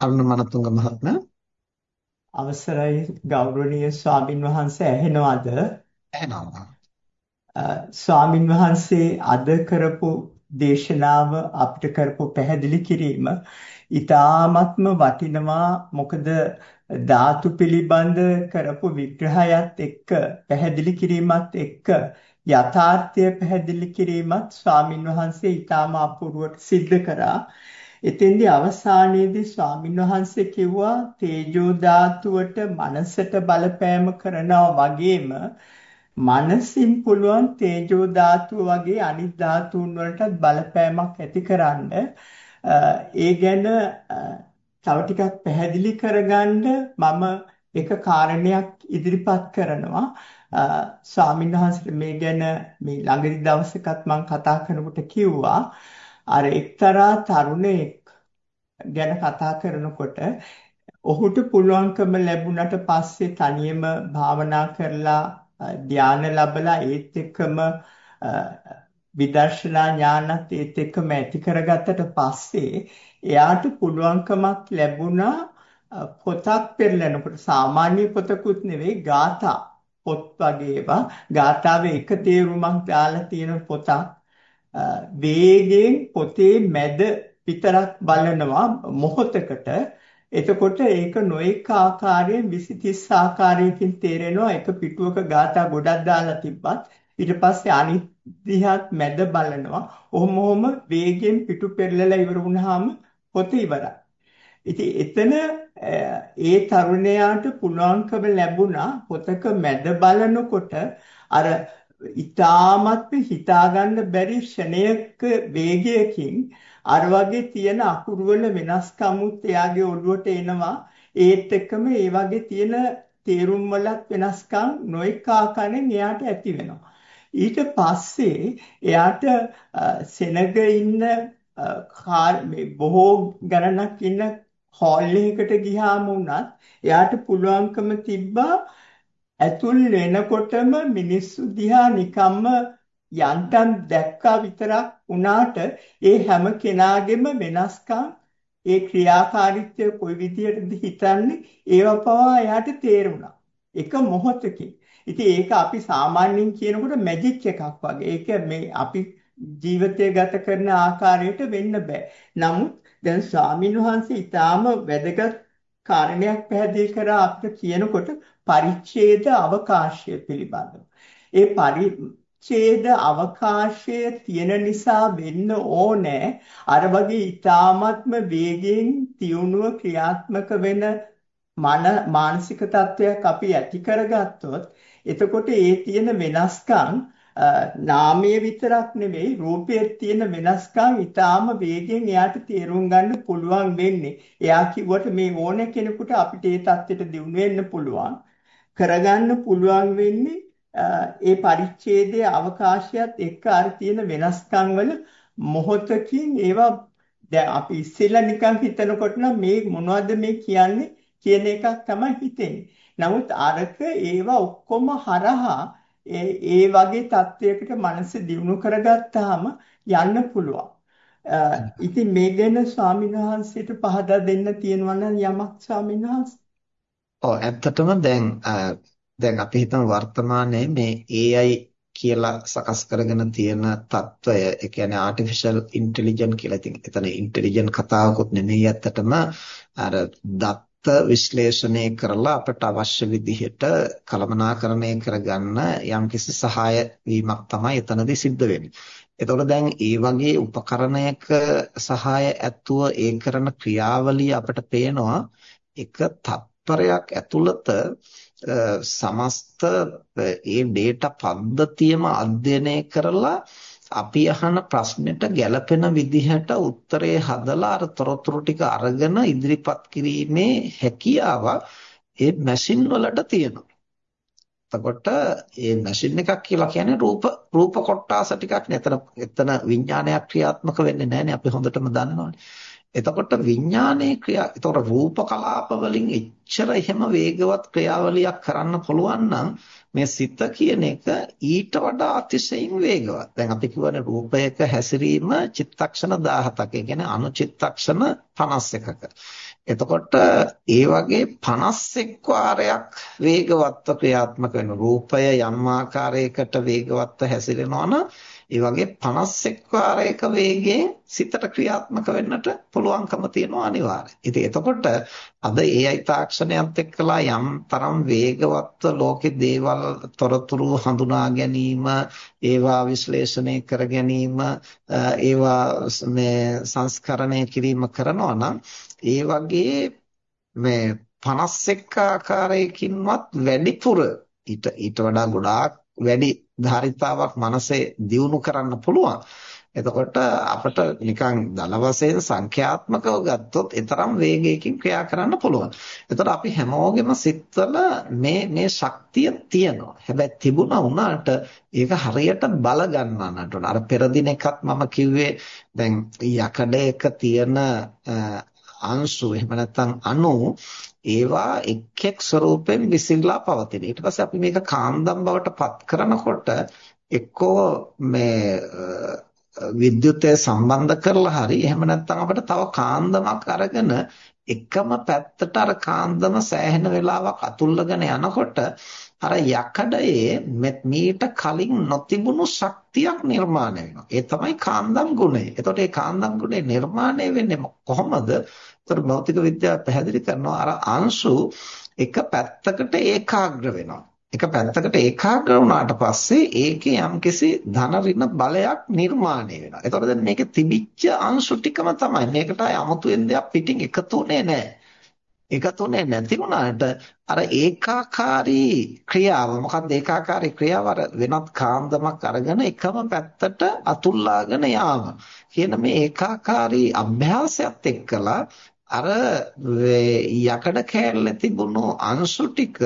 අරුණ මනතුංග මහත්මයා අවසරයි ගෞරවනීය ස්වාමින් වහන්සේ ඇහෙනවද? ඇහෙනවා. ස්වාමින් වහන්සේ අද කරපු දේශනාව අපිට කරපු පැහැදිලි කිරීම ඊ타ත්ම වටිනවා මොකද ධාතු පිළිබඳ කරපු විග්‍රහයත් එක්ක පැහැදිලි කිරීමත් එක්ක යථාර්ථය පැහැදිලි කිරීමත් ස්වාමින් වහන්සේ ඊටාම අපූර්වට සිද්ධ කරා එතෙන්දී අවසානයේදී ස්වාමින් වහන්සේ කිව්වා තේජෝ ධාතුවට මනසට බලපෑම කරනවා වගේම මනසින් පුළුවන් තේජෝ ධාතුව වගේ අනිත් ධාතුන් වලටත් බලපෑමක් ඇතිකරන්න ඒ ගැන තව ටිකක් පැහැදිලි කරගන්න මම එක කාරණයක් ඉදිරිපත් කරනවා. ස්වාමීන් වහන්සේ මේ ගැන මේ ළඟදි දවසකත් මම කතා කරනකොට කිව්වා අර එක්තරා තරුණයෙක් ගැන කතා කරනකොට ඔහුට පුළුවන්කම ලැබුණට පස්සේ තනියම භාවනා කරලා ධානය ලැබලා ඒත් එක්කම විදර්ශනා ඥානත් ඒත් එක්කම ඇති කරගත්තට පස්සේ එයාට පුළුවන්කමක් ලැබුණා පොතක් පෙරලනකොට. සාමාන්‍ය පොතකුත් නෙවෙයි ගාථා පොත් වගේ ඒවා ගාථාවේ එක තේරුමක් දාලා තියෙන පොතක්. වේගයෙන් පොතේ මැද විතරක් බලනවා මොහොතකට. එතකොට ඒක නොඑක ආකාරයෙන් 20 30 ආකාරයකින් තේරෙනවා. එක පිටුවක ગાතා ගොඩක් දාලා තිබ්බත් ඊට පස්සේ අනිත් දිහාත් මැද බලනවා. ඔහොම ඔහොම වේගෙන් පිටු පෙරලලා ඉවර වුණාම පොත ඉවරයි. ඉතින් එතන ඒ තරුණයාට පුළුවන්කම ලැබුණා පොතක මැද බලනකොට අර ඉතාමත්ම හිතාගන්න බැරි ක්ෂණයක වේගයකින් අර වගේ තියෙන අකුරු වල වෙනස්කමුත් එයාගේ ඔළුවට එනවා. ඒත් එක්කම ඒ වගේ තියෙන තේරුම් වලත් වෙනස්කම් නොඑක ආකාරයෙන් එයාට ඇති වෙනවා. ඊට පස්සේ එයාට සෙනග ඉන්න මේ බොහෝ ගණනක් ඉන්න හෝල් එකකට ගියාම උනත් එයාට පුළුවන්කම තිබ්බා ඇතුල් වෙනකොටම මිනිස්සු දිහා නිකම්ම යන්තම් දැක්කා විතරක් වුණාට ඒ හැම කෙනාගේම වෙනස්කම් ඒ ක්‍රියාකාරීත්වය කොයි විදියටද හිතන්නේ ඒව පවා එයාට තේරුණා. එක මොහොතකින්. ඉතින් ඒක අපි සාමාන්‍යයෙන් කියනකොට මැජික් එකක් වගේ. ඒක මේ අපි ජීවිතය ගත කරන ආකාරයට වෙන්න බෑ. නමුත් දැන් ස්වාමීන් වහන්සේ ඊටාම වැදගත් කාරණයක් පැහැදිලි කරා අපිට කියනකොට පරිච්ඡේද අවකාශය පිළිබඳව. ඒ පරිච්ඡේද අවකාශය තියෙන නිසා වෙන්න ඕනේ අර වගේ ඊ타ත්ම වේගයෙන් තියුණුව ක්‍රියාත්මක වෙන මන මානසික තත්වයක් අපි ඇති කරගත්තොත් එතකොට ඒ තියෙන වෙනස්කම් නාමයේ විතරක් නෙවෙයි රූපයේ තියෙන වෙනස්කම් ඊටාම වේගෙන් එයාට තේරුම් ගන්න පුළුවන් වෙන්නේ. එයා කිව්වට මේ ඕන කෙනෙකුට අපිට ඒ தත්ත්වයට දියුණු වෙන්න පුළුවන්. කරගන්න පුළුවන් වෙන්නේ ඒ පරිච්ඡේදයේ අවකාශයත් එක්ක අර තියෙන වෙනස්කම් වල මොහොතකින් ඒවා දැන් අපි ඉස්සෙල්ලා නිකන් හිතනකොට නම් මේ මොනවද මේ කියන්නේ කියන එකක් තමයි හිතෙන්නේ. නමුත් අරක ඒවා ඔක්කොම හරහා ඒ වගේ තත්වයකට මනස දියුණු කරගත්තාම යන්න පුළුවන්. ඉතින් මේ ගැන ස්වාමීන් වහන්සේට පහදා දෙන්න තියෙනවා නම් යමක් ස්වාමීන් වහන්සේ ඔව් ඇත්තටම දැන් දැන් අපි හිතමු වර්තමානයේ මේ AI කියලා සකස් කරගෙන තියෙන తত্ত্বය ඒ කියන්නේ artificial intelligence කියලා. ඉතින් එතන intelligent කතාවකුත් නෙමෙයි ඇත්තටම අර දත්ත විශ්ලේෂණය කරලා අපට අවශ්‍ය විදිහට කළමනාකරණය කරගන්න යම්කිසි සහාය වීමක් තමයි එතනදී සිද්ධ වෙන්නේ. එතකොට දැන් ඒ වගේ උපකරණයක සහාය ඇතුව ඒ කරන ක්‍රියාවලිය අපට පේනවා එක තත්පරයක් ඇතුළත සමස්ත ඒ data පද්ධතියම අධ්‍යයනය කරලා අපි අහන ප්‍රශ්නෙට ගැළපෙන විදිහට උත්තරේ හදලා අර තොරතුරු ටික අරගෙන ඉදිරිපත් කිරීමේ හැකියාව ඒ මැෂින් වලට තියෙනවා. එතකොට මේ මැෂින් එකක් කියලා කියන්නේ රූප රූප කොටාස ටිකක් නේ. එතන එතන විඥානයක් ක්‍රියාත්මක වෙන්නේ නැහැ නේ අපි හොඳටම දන්නවනේ. එතකොට විඥානයේ ක්‍රියා එතකොට රූප කලාප වලින් එච්චර එහෙම වේගවත් ක්‍රියාවලියක් කරන්න පුළුවන් නම් මේ සිත කියන එක ඊට වඩා අතිශයින් වේගවත්. දැන් අපි කියවනේ රූපයක හැසිරීම චිත්තක්ෂණ 17ක. ඒ කියන්නේ අනුචිත්තක්ෂණ 51ක. එතකොට ඒ වගේ 51 වාරයක් වේගවත්ව ක්‍රියාත්මක වෙන රූපය යම් ආකාරයකට වේගවත්ව හැසිරෙනවා නම් ඒ වගේ 51 වාරයක වේගයෙන් සිතට ක්‍රියාත්මක වෙන්නට පුළුවන්කම තියෙනවා අනිවාර්යයෙන්. ඉතින් එතකොට අද AI තාක්ෂණයත් එක්කලා යම් තරම් වේගවත්ව ලෝකේ දේවල් තොරතුරු හඳුනා ගැනීම, ඒවා විශ්ලේෂණය කර ගැනීම, ඒවා මේ සංස්කරණය කිරීම කරනවා නම් ඒ වගේ මේ 51 ආකාරයකින්වත් වැඩිපුර ඊට ඊට වඩා ගොඩාක් වැඩි ධාරිතාවක් මනසේ දියුණු කරන්න පුළුවන්. එතකොට අපිට නිකන් දල වශයෙන් සංඛ්‍යාත්මකව ගත්තොත් ඊතරම් වේගයකින් ක්‍රියා කරන්න පුළුවන්. එතකොට අපි හැමෝගෙම සිත්වල මේ මේ ශක්තිය තියෙනවා. හැබැයි තිබුණා වුණාට ඒක හරියට බල ගන්නන්නට ඕන. අර පෙර දිනකත් මම කිව්වේ දැන් යකඩයක තියෙන අංශු එහෙම නැත්නම් අණු ඒවා එක් එක් ස්වરૂපයෙන් විසිරලා පවතින. ඊට පස්සේ අපි මේක කාන්දම් බවට පත් කරනකොට එක්කෝ මේ විද්‍යුතය සම්බන්ධ කරලා හරි එහෙම නැත්නම් අපිට තව කාන්දමක් අරගෙන එකම පැත්තට අර කාන්දම සෑහෙන වෙලාවක් අතුල්ලගෙන යනකොට අර යකඩයේ මීට කලින් නොතිබුණු ශක්තියක් නිර්මාණය වෙනවා. ඒ තමයි කාන්දම් ගුණය. එතකොට මේ කාන්දම් ගුණය නිර්මාණය වෙන්නේ කොහොමද? ඒතර භෞතික විද්‍යාව පැහැදිලි කරනවා අර අංශු එක පැත්තකට ඒකාග්‍ර වෙනවා. එක පැත්තකට ඒකාග්‍ර වුණාට පස්සේ ඒකේ යම්කිසි ධන ඍණ බලයක් නිර්මාණය වෙනවා. එතකොට දැන් මේකේ තිබිච්ච අංශු ටිකම තමයි. මේකට 아무තු දෙයක් පිටින් එකතුනේ නැහැ. එකතුනේ නැති වුණාට අර ඒකාකාරී ක්‍රියාව මොකක්ද ඒකාකාරී ක්‍රියාව අර වෙනත් කාන්දමක් අරගෙන එකම පැත්තට අතුල්ලාගෙන යාම කියන මේ ඒකාකාරී අභ්‍යාසයත් එක්කලා අර යකඩ කෑල්ලේ තිබුණු අංශු ටික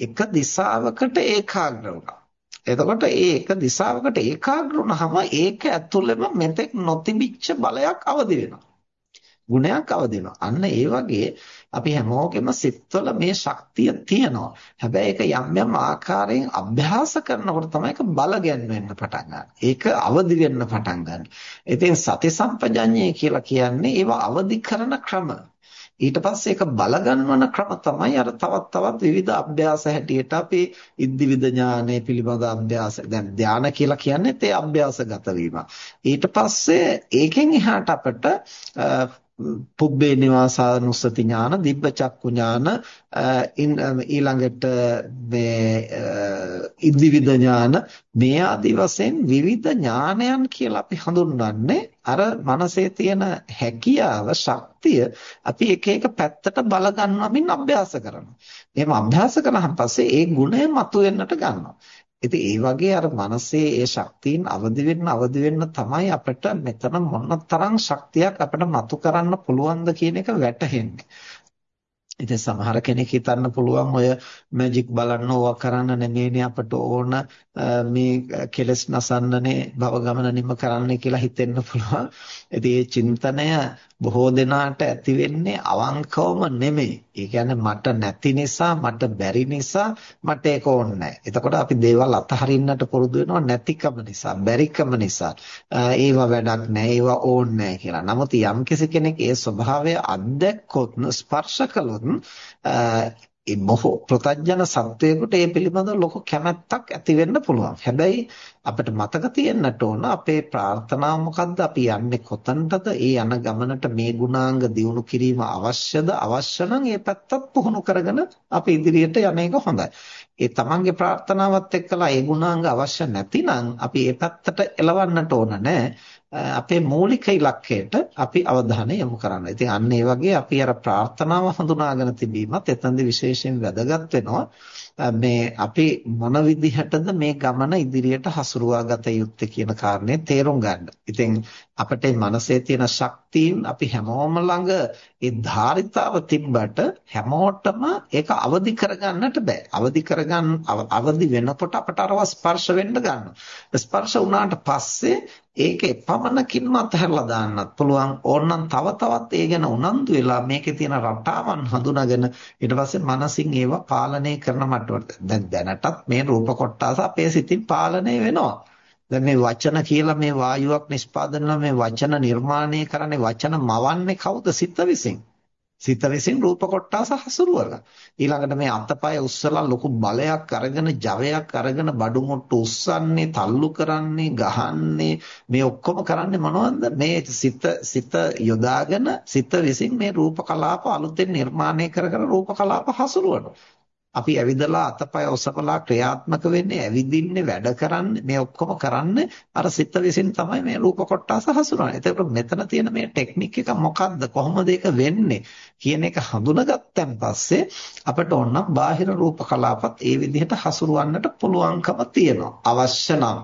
එක දිශාවකට ඒකාග්‍ර වුණා. එතකොට ඒ එක දිශාවකට ඒකාග්‍ර වුණාම ඒක ඇතුළෙම මෙතෙක් නොතිබිච්ච බලයක් අවදි වෙනවා. ගුණයක් අවදි වෙනවා. අන්න ඒ වගේ අපි හැමෝගෙම සිත්වල මේ ශක්තිය තියෙනවා. හැබැයි ඒක යම් යම් ආකාරයෙන් අභ්‍යාස කරනකොට තමයි ඒක බල ගැන්වෙන්න පටන් ගන්න. ඒක අවදි වෙන්න පටන් ගන්න. ඉතින් සති සම්පජඤ්ඤය කියලා කියන්නේ ඒව අවදි කරන ක්‍රම. ඊට පස්සේ ඒක බල ගන්නවන ක්‍රම තමයි අර තවත් තවත් විවිධ අභ්‍යාස හැටියට අපි ඉද්ධිවිද ඥානය පිළිබඳ අභ්‍යාස දැන් ධානය කියලා කියන්නේ ඒ අභ්‍යාසගත වීම. ඊට පස්සේ ඒකෙන් එහාට අපිට පුබ්බේ නිවාසානුස්සති ඥාන, දිබ්බ චක්කු ඥාන, ඊළඟට මේ ඉදිවිද ඥාන මේ ආදි වශයෙන් විවිධ ඥානයන් කියලා අපි හඳුන්වන්නේ අර මනසේ තියෙන හැකියාව, ශක්තිය අපි එක එක පැත්තට බල ගන්නවමින් අභ්‍යාස කරනවා. එහෙම අභ්‍යාස කරාන් පස්සේ ඒ ගුණය මතුවෙන්නට ගන්නවා. ඉතින් ඒ වගේ අර මනසේ ඒ ශක්තියින් අවදි වෙන්න අවදි වෙන්න තමයි අපිට මෙතන මොනතරම් ශක්තියක් අපිට මතු කරන්න පුළුවන්ද කියන එක වැටහෙන්නේ. ඉතින් සමහර කෙනෙක් හිතන්න පුළුවන් ඔය මැජික් බලන්න ඕවා කරන්න නෙමෙයිනේ අපට ඕන මේ කෙලස් නසන්නනේ භව ගමන නිම කරන්න කියලා හිතෙන්න පුළුවන්. ඉතින් මේ චින්තනය බොහෝ දෙනාට ඇති වෙන්නේ අවංකවම නෙමෙයි. ඒ කියන්නේ මට නැති නිසා, මට බැරි නිසා මට ඒක ඕනේ නැහැ. එතකොට අපි දේවල් අතහරින්නට පුරුදු වෙනවා නැතිකම නිසා, බැරිකම නිසා. ඒවා වැඩක් නැහැ, ඒවා ඕනේ නැහැ කියලා. නමුත් යම්කිසි කෙනෙක් ඒ ස්වභාවය අත්දැක්කොත්, ස්පර්ශ කළොත් ඒ මොහො ප්‍රත්‍යඥ සත්වයකට ඒ පිළිබඳව ලොකු කැමැත්තක් ඇති වෙන්න පුළුවන්. හැබැයි අපිට මතක තියෙන්නට ඕන අපේ ප්‍රාර්ථනාව මොකද්ද? අපි යන්නේ කොතනටද? ඒ යන ගමනට මේ ගුණාංග දියුණු කිරීම අවශ්‍යද? අවශ්‍ය නම් ඒ පැත්තත් පුහුණු කරගෙන අපි ඉදිරියට යන එක හොඳයි. ඒ තමන්ගේ ප්‍රාර්ථනාවත් එක්කලා ඒ ගුණාංග අවශ්‍ය නැතිනම් අපි ඒ පැත්තට එලවන්නට ඕන නැහැ. අපේ මූලික ඉලක්කයට අපි අවධානය යොමු කරන්න. ඉතින් අන්න ඒ වගේ අපි අර ප්‍රාර්ථනාව හඳුනාගෙන තිබීමත් එතනදී විශේෂයෙන් වැදගත් වෙනවා. මේ අපි මොන විදිහටද මේ ගමන ඉදිරියට හසුරුවා ගත යුත්තේ කියන කාරණේ තේරුම් ගන්න. ඉතින් අපිට මනසේ තියෙන ශක්තියින් අපි හැමෝම ළඟ ඒ ධාරිතාව තිබ්බට හැමෝටම ඒක අවදි කරගන්නට බෑ. අවදි කරගන්න අවදි වෙනකොට අපට අරව ස්පර්ශ වෙන්න ගන්නවා. ස්පර්ශ වුණාට පස්සේ ඒකේ පමණකින්ම අතහැරලා දාන්නත් පුළුවන්. ඕනනම් තව තවත් ඒ ගැන උනන්දු වෙලා මේකේ තියෙන රටාවන් හඳුනාගෙන ඊට පස්සේ මනසින් ඒවා පාලනය කරන මට්ටමට. දැන් දැනටත් මේ රූප කොටස අපේ සිතින් පාලනය වෙනවා. දැන් මේ වචන කියලා මේ වායුවක් නිෂ්පාදනය මේ වචන නිර්මාණය කරන්නේ වචන මවන්නේ කවුද? සිත විසින්. සිත විසින් රූප කොටස හසුරුවලා ඊළඟට මේ අතපය උස්සලා ලොකු බලයක් අරගෙන ජවයක් අරගෙන බඩු මුට්ටු උස්සන්නේ තල්ලු කරන්නේ ගහන්නේ මේ ඔක්කොම කරන්නේ මොනවද? මේ සිත සිත යොදාගෙන සිත විසින් මේ රූප කලාප අලුතෙන් නිර්මාණය කර කර රූප කලාප හසුරුවනවා. අපි ඇවිදලා අතපය ඔසවලා ක්‍රියාත්මක වෙන්නේ ඇවිදින්නේ වැඩ කරන්නේ මේ ඔක්කොම කරන්නේ අර සිත විසින් තමයි මේ රූප කොටස හසුරවන්නේ. ඒකට මෙතන තියෙන මේ ටෙක්නික් එක මොකද්ද කොහොමද ඒක වෙන්නේ කියන එක හඳුනාගත්තන් පස්සේ අපිට ඕනනම් බාහිර රූප කලාපත් ඒ විදිහට හසුරවන්නට පුළුවන්කම තියෙනවා. අවශ්‍ය නම්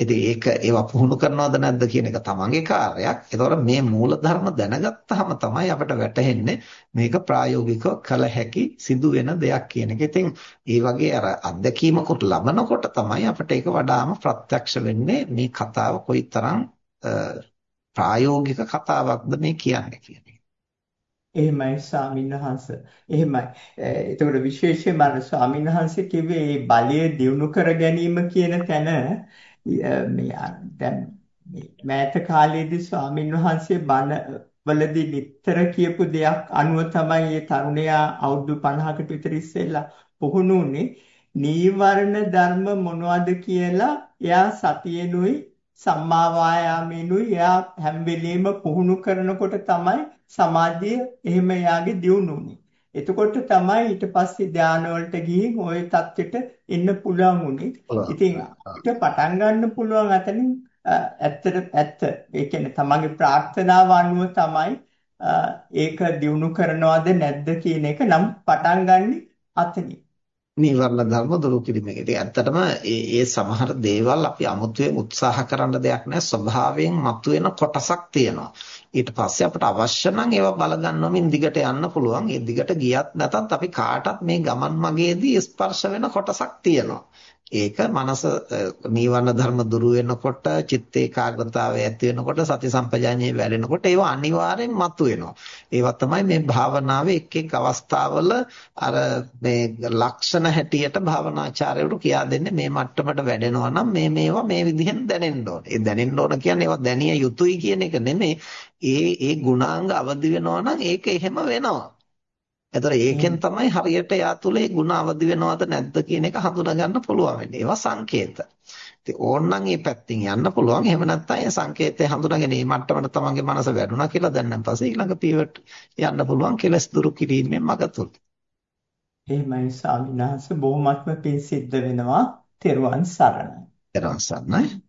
ඉතින් ඒක ඒවා පුහුණු කරනවද නැද්ද කියන එක තමන්ගේ කාර්යයක්. ඒතකොට මේ මූලධර්ම දැනගත්තාම තමයි අපිට වැටහෙන්නේ මේක ප්‍රායෝගිකව කළ හැකි සිදු වෙන දෙයක් කියන එක. ඉතින් ඒ වගේ අර අත්දැකීමකට ලබනකොට තමයි අපිට ඒක වඩාම ප්‍රත්‍යක්ෂ වෙන්නේ මේ කතාව කොයිතරම් ප්‍රායෝගික කතාවක්ද මේ කියන්නේ කියන එක. එහෙමයි ස්වාමින්වහන්ස. එහෙමයි. එතකොට විශේෂයෙන්ම අර ස්වාමින්වහන්සේ කිව්වේ මේ බලය දියුණු කර ගැනීම කියන තැන මේ දැන් මේ මෑත කාලයේදී ස්වාමින් වහන්සේ බණ වලදී නිතර කියපු දෙයක් අනුව තමයි මේ තරුණයා අවුරුදු 50කට විතර ඉස්සෙල්ලා පුහුණු වුනේ නීවරණ ධර්ම මොනවද කියලා එයා සතියෙනුයි සම්මා වායාමෙනුයි එයා හැම වෙලෙම පුහුණු කරනකොට තමයි සමාධිය එහෙම එයාගේ දියුණු වුනේ. එතකොට තමයි ඊට පස්සේ ධාන වලට ගිහින් ওই தත්ත්වෙට එන්න පුළුවන් උනේ. ඉතින් ඊට පටන් ගන්න පුළුවන් අතනින් ඇත්තට ඇත්ත. ඒ කියන්නේ තමන්ගේ ප්‍රාර්ථනාව අනුව තමයි ඒක දිනු කරනවද නැද්ද කියන එක නම් පටන් ගන්න අතනින්. නීවරණ ධර්ම දුරු කිරීම. ඉතින් ඇත්තටම ඒ ඒ සමහර දේවල් අපි අමුතුවෙන් උත්සාහ කරන්න දෙයක් නැහැ. ස්වභාවයෙන් මතුවෙන කොටසක් තියෙනවා. ඊට පස්සේ අපට අවශ්‍ය නම් ඒවා බල ගන්නවමින් දිගට යන්න පුළුවන්. ඒ දිගට ගියත් නැතත් අපි කාටත් මේ ගමන් මගේදී ස්පර්ශ වෙන කොටසක් තියෙනවා. ඒක මනස නීවරණ ධර්ම දුරු වෙනකොට චිත්ත ඒකාග්‍රතාවය ඇති වෙනකොට සති සම්පජාඤ්ඤය වැඩෙනකොට ඒවා අනිවාර්යෙන් මතුවෙනවා. ඒවා තමයි මේ භාවනාවේ එක් එක් අවස්ථාවල අර මේ ලක්ෂණ හැටියට භාවනාචාර්යවරු කියා දෙන්නේ මේ මට්ටමට වැඩෙනවා නම් මේ මේවා මේ විදිහෙන් දැනෙන්න ඕනේ. ඒ දැනෙන්න ඕන කියන්නේ ඒවා දැනිය යුතුයි කියන එක නෙමෙයි. ඒ ඒ ගුණාංග අවදි වෙනවා නම් ඒක එහෙම වෙනවා. එතකොට ඒකෙන් තමයි හරියට යා තුල ಗುಣ අවදි වෙනවද නැද්ද කියන එක හඳුනා ගන්න පුළුවන් වෙන්නේ. ඒවා සංකේත. ඉතින් ඕනනම් මේ පැත්තෙන් යන්න පුළුවන්. එහෙම නැත්නම් ඒ සංකේතය හඳුනාගෙන මේ මට්ටමට තමන්ගේ මනස වැඩුණා කියලා දැන්නන් පස්සේ ඊළඟ පීවට් යන්න පුළුවන් කෙලස් දුරු කිරීමේ මඟ තුල. එහෙමයි ස්වාමීන් වහන්සේ බොහොමත්ම පිං සිද්ධ වෙනවා. තෙරුවන් සරණයි. තෙරුවන් සරණයි.